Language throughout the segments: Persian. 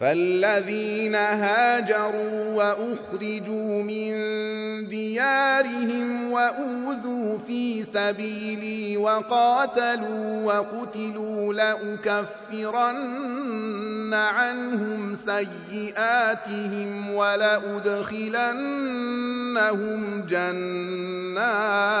فالذين هاجروا وأخرجوا من ديارهم وأوذوا في سبيلي وقاتلوا وقتلوا لأكفرن عنهم سيئاتهم ولأدخلنهم جنات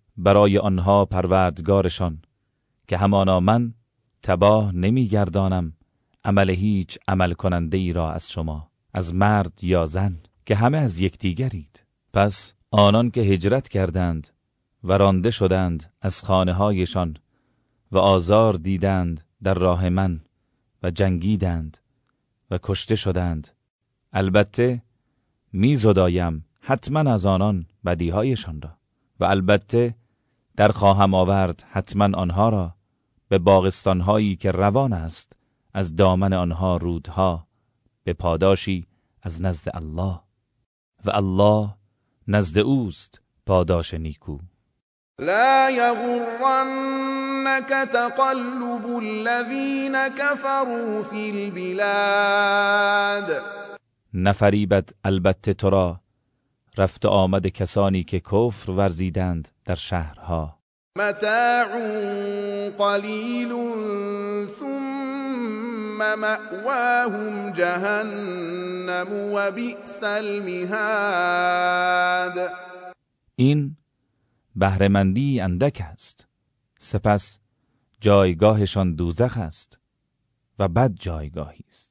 برای آنها پروردگارشان که همانا من تباه نمیگردانم عمل هیچ عمل کننده ای را از شما از مرد یا زن که همه از یکدیگرید. پس آنان که هجرت کردند و رانده شدند از خانه هایشان و آزار دیدند در راه من و جنگیدند و کشته شدند البته میزدایم حتما از آنان بدیهایشان را. و البته در خواهم آورد حتما آنها را به باغستانهایی که روان است از دامن آنها رودها به پاداشی از نزد الله. و الله نزد اوست پاداش نیکو. لا يغرنك تقلب الذين كفروا في البلاد. نفریبد البته تو را رفت آمد کسانی که کفر ورزیدند در شهرها. متاع قلیل ثم مأواهم جهنم و بئس المهاد. این بهرهمندی اندک است. سپس جایگاهشان دوزخ است و بد جایگاهی است.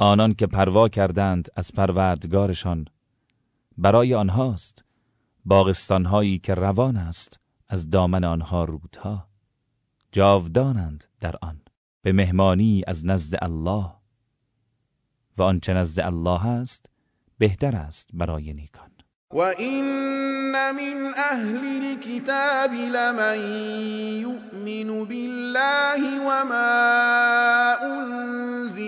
آنان که پروا کردند از پروردگارشان برای آنهاست باغستانهایی که روان است از دامن آنها رودها. جاودانند در آن به مهمانی از نزد الله. و آنچه نزد الله است بهتر است برای نیکان. وَإِنَّ مِنْ أَهْلِ الْكِتَابِ لَمَن يُؤْمِنُ بِاللَّهِ وَمَا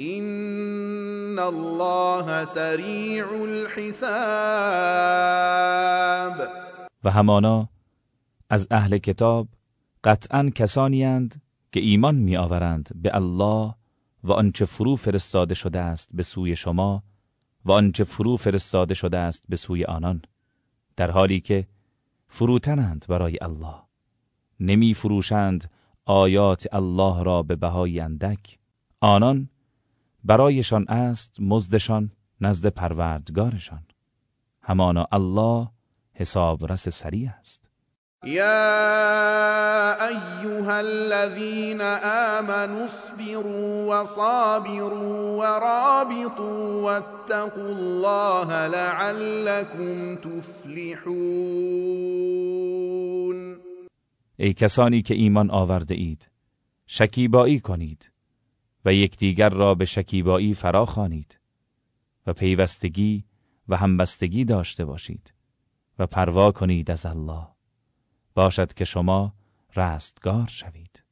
إن الله سريع الحساب و همانا از اهل کتاب قطعا کسانی اند که ایمان می آورند به الله و آنچه فرو فرستاده شده است به سوی شما و آنچه فرو فرستاده شده است به سوی آنان در حالی که فروتنند برای الله. نمی فروشند آیات الله را به بهای اندک. آنان برایشان است مزدشان نزد پروردگارشان. همانا الله حسابرس سریع است. يا أيها الذين آمنوا اصبروا وصابروا ورابطوا واتقوا الله لعلكم تفلحون. ای کسانی که ایمان آورده اید شکیبایی کنید. و یکدیگر را به شکیبایی فرا خوانید و پیوستگی و همبستگی داشته باشید و پروا کنید از الله. باشد که شما رستگار شوید.